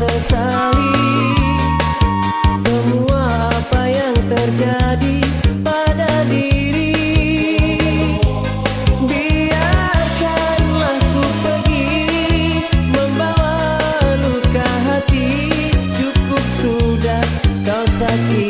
sesali semua apa yang terjadi pada diri. Biarkanlah ku pergi membawa luka hati. Cukup sudah kau sakit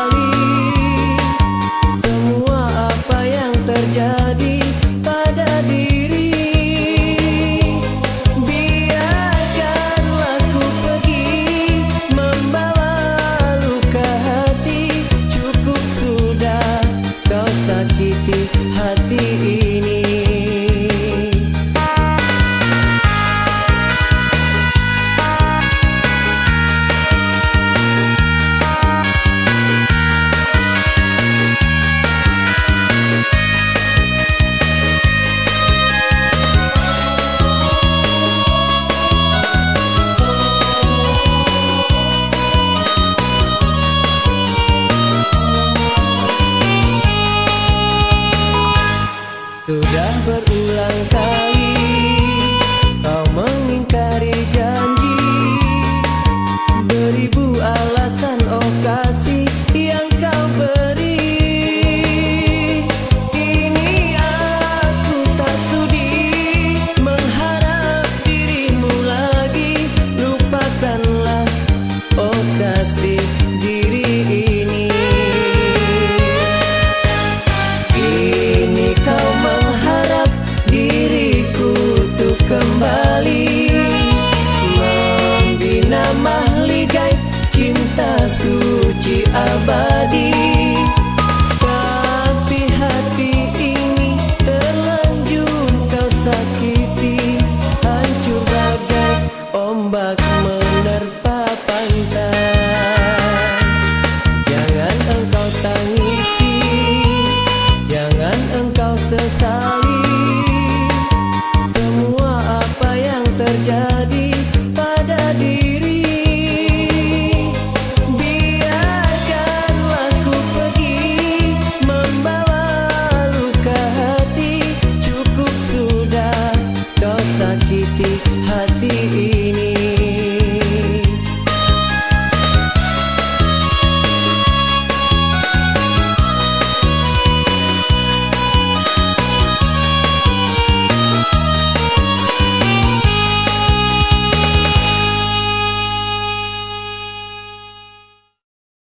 salir. Sudah berulang kali suci abadi. Tapi hati ini terlanjur kau sakiti. Hancur bagai ombak menerpa pantai. Jangan engkau tangisi Jangan engkau sesali